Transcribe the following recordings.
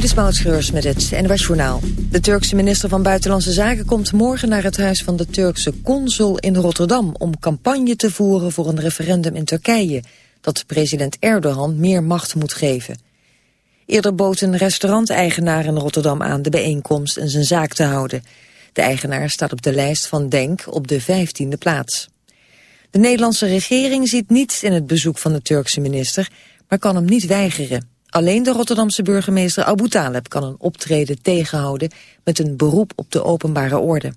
Dit is Maud met het NWS Journaal. De Turkse minister van Buitenlandse Zaken komt morgen naar het huis van de Turkse consul in Rotterdam... om campagne te voeren voor een referendum in Turkije... dat president Erdogan meer macht moet geven. Eerder bood een restauranteigenaar in Rotterdam aan de bijeenkomst en zijn zaak te houden. De eigenaar staat op de lijst van Denk op de vijftiende plaats. De Nederlandse regering ziet niets in het bezoek van de Turkse minister... maar kan hem niet weigeren. Alleen de Rotterdamse burgemeester Abu Taleb kan een optreden tegenhouden met een beroep op de openbare orde.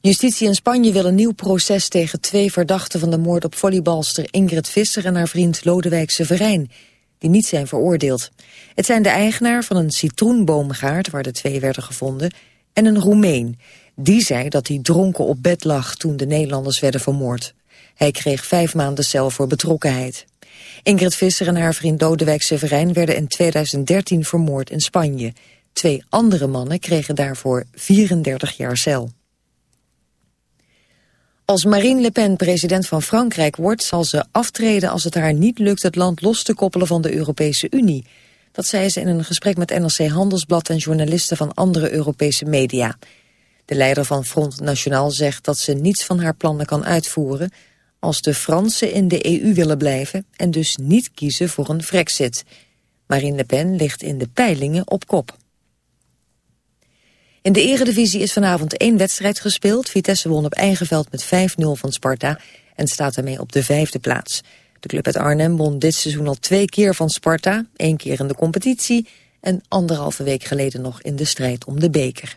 Justitie in Spanje wil een nieuw proces tegen twee verdachten van de moord op volleybalster Ingrid Visser en haar vriend Lodewijk Severijn, die niet zijn veroordeeld. Het zijn de eigenaar van een citroenboomgaard waar de twee werden gevonden en een Roemeen. Die zei dat hij dronken op bed lag toen de Nederlanders werden vermoord. Hij kreeg vijf maanden cel voor betrokkenheid. Ingrid Visser en haar vriend Dodewijk Severijn werden in 2013 vermoord in Spanje. Twee andere mannen kregen daarvoor 34 jaar cel. Als Marine Le Pen president van Frankrijk wordt... zal ze aftreden als het haar niet lukt het land los te koppelen van de Europese Unie. Dat zei ze in een gesprek met NRC Handelsblad en journalisten van andere Europese media. De leider van Front National zegt dat ze niets van haar plannen kan uitvoeren als de Fransen in de EU willen blijven en dus niet kiezen voor een Frexit. Marine Le Pen ligt in de peilingen op kop. In de eredivisie is vanavond één wedstrijd gespeeld. Vitesse won op eigen veld met 5-0 van Sparta en staat daarmee op de vijfde plaats. De club uit Arnhem won dit seizoen al twee keer van Sparta, één keer in de competitie en anderhalve week geleden nog in de strijd om de beker.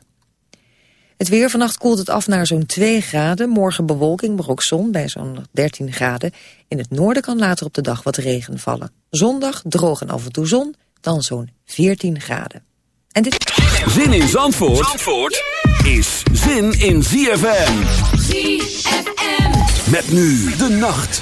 Het weer vannacht koelt het af naar zo'n 2 graden. Morgen bewolking, maar ook zon bij zo'n 13 graden. In het noorden kan later op de dag wat regen vallen. Zondag droog en af en toe zon, dan zo'n 14 graden. En dit... Zin in Zandvoort, Zandvoort is zin in ZFM. ZFM. Met nu de nacht.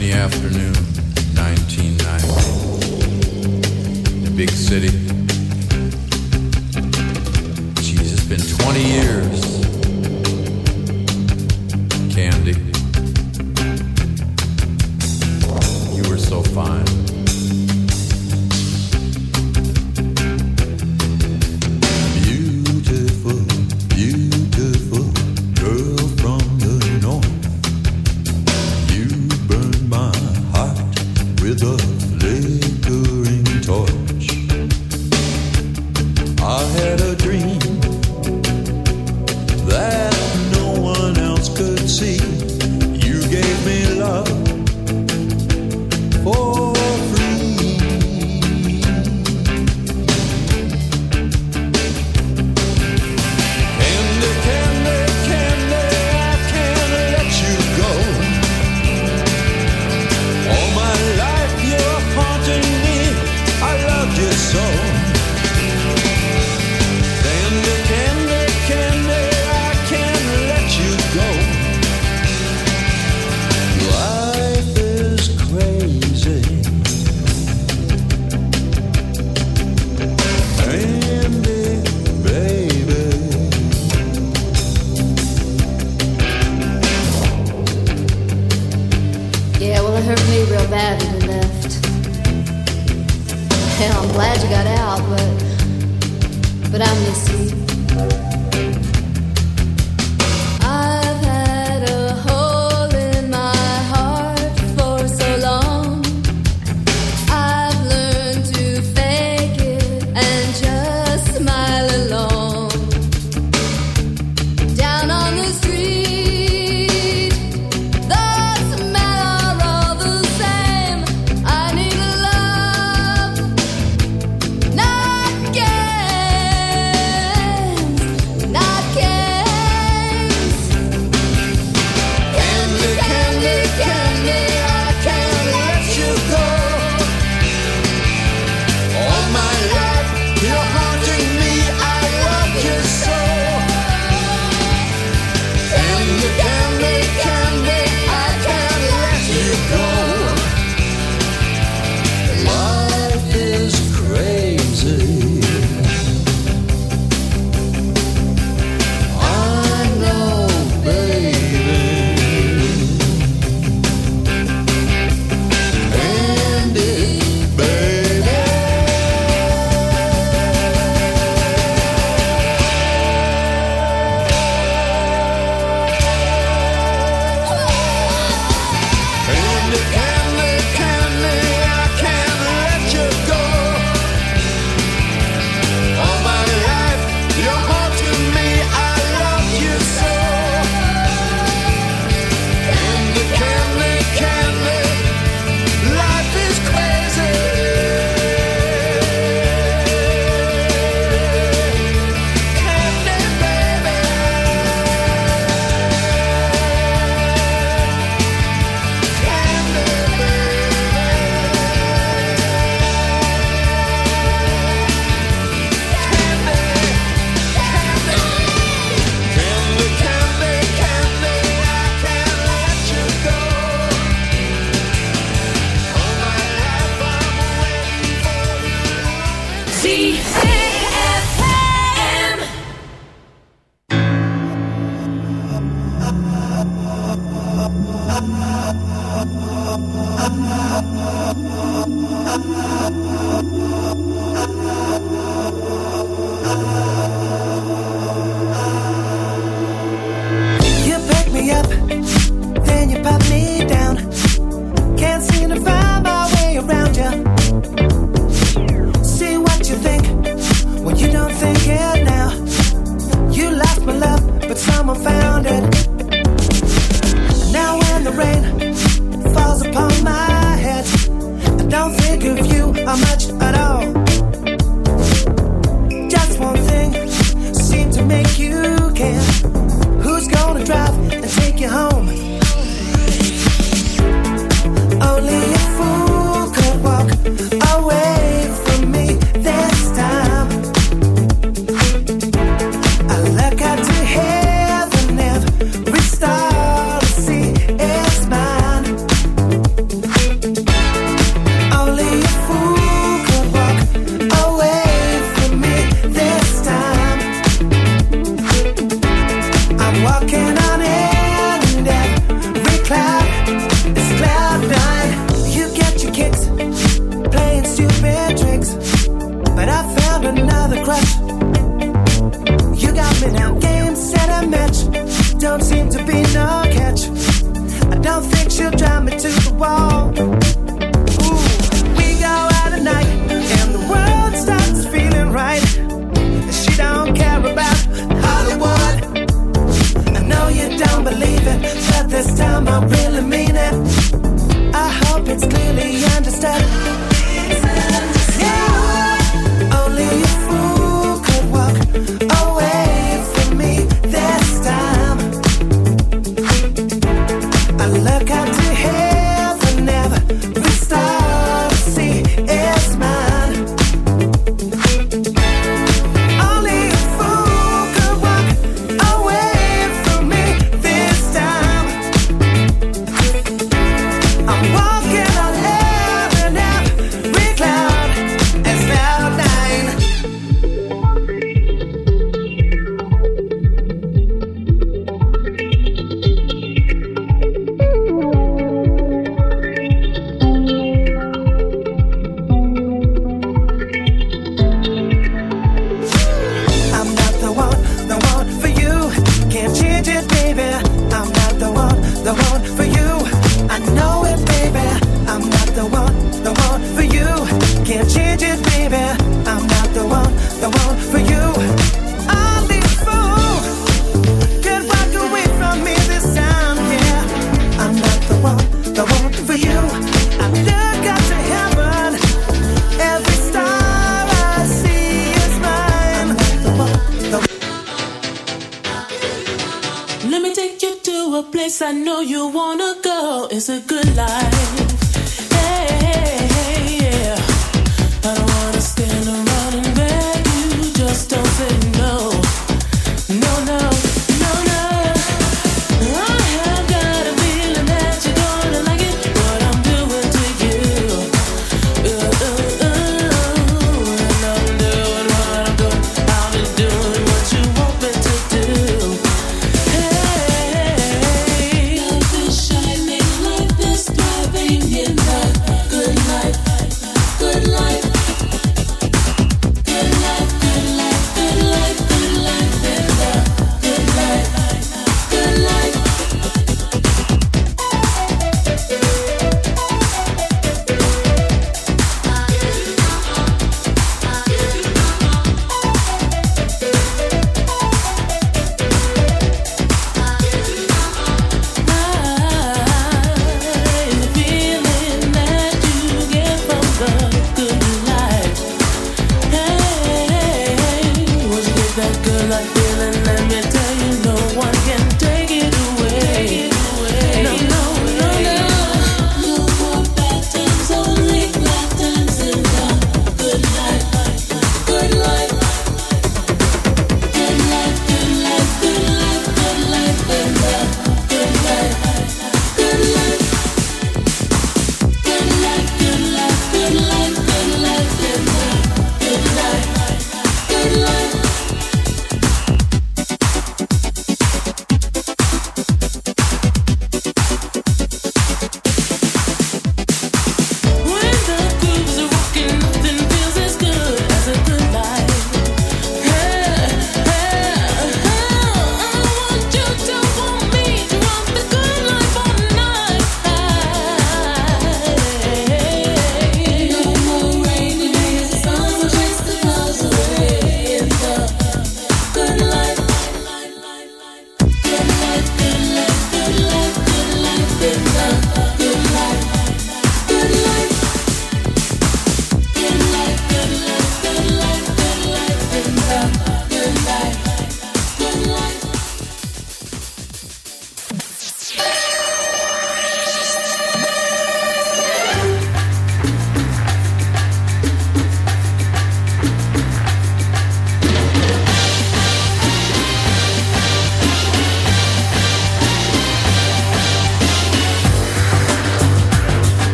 the afternoon, 1990. In the big city. Jeez, it's been 20 years.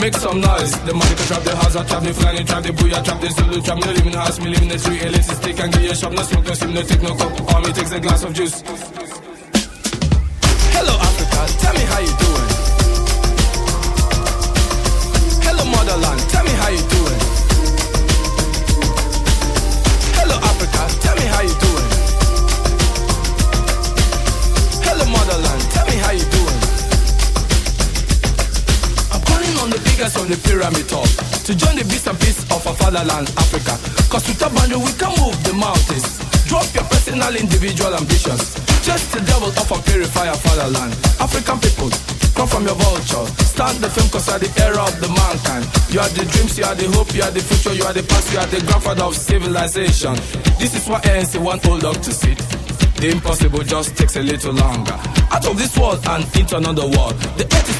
Make some noise. The money can trap the house, I trap the flying, trap the booyah, trap the Zulu, trap me live in the house, me live in the tree, a little stick and you a shop, no smoke, no steam, no take no cup. All me takes a glass of juice. On the biggest of the pyramid top to join the beast and peace of our fatherland, Africa. Cause with a boundary we can move the mountains. Drop your personal, individual ambitions. Just the devil of our purify our fatherland. African people, come from your vulture. Start the film cause you are the era of the mankind. You are the dreams, you are the hope, you are the future, you are the past, you are the grandfather of civilization. This is why ANC want old dog to sit. The impossible just takes a little longer. Out of this world and into another world. The earth is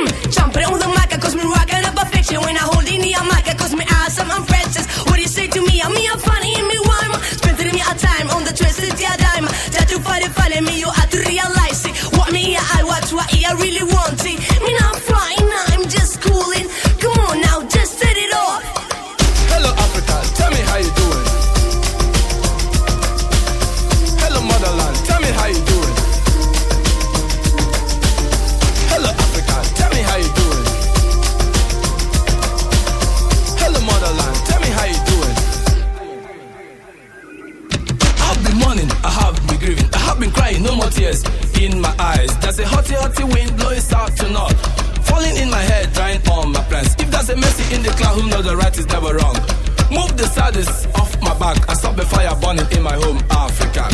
Mm. Jumping on the mic, cause me rocking up a fiction. When I hold in the mic, cause me awesome, I'm princess. What do you say to me? I'm me, I'm funny, and me rhyme. Spending me a time on the twisted yeah dime. Try to find it, find me, you have to realize it. What me, I watch, what I really want it. Me not flying, I'm in my eyes. There's a hotty, hotty wind blowing south to north, falling in my head, drying on my plans. If there's a mercy in the cloud, who knows the right is never wrong. Move the saddest off my back and stop the fire burning in my home, Africa.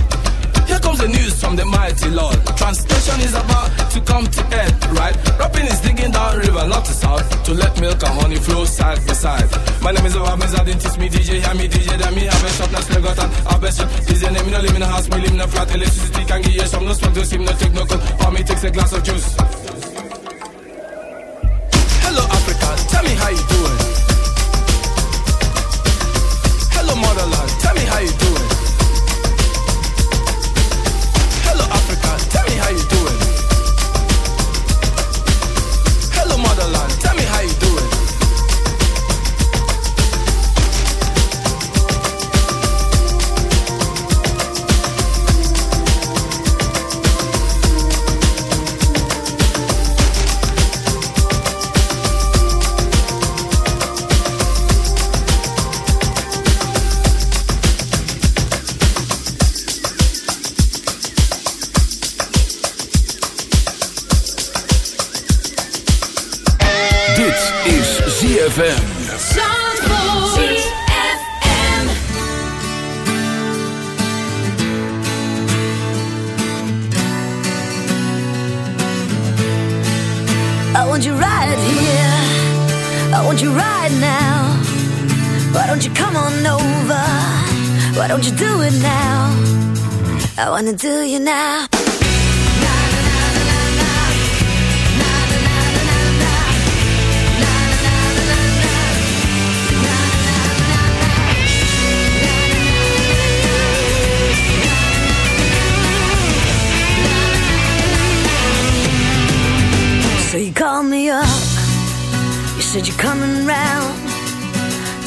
Here comes the news from the mighty Lord. Translation is about to come to earth, right? Rapping is digging down river, not to south, to let milk and honey flow side by side. My name is Obama, didn't teach me DJ, hear me DJ, then me have a shop, now still got a shop. DJ name, me no live in a house, me live in a flat, electricity can give you some, no smoke, no steam, no take no cold, or me takes a glass of juice. Hello Africa, tell me how you doing. Hello motherland, tell me how you doing.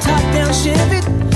Top down Chevy.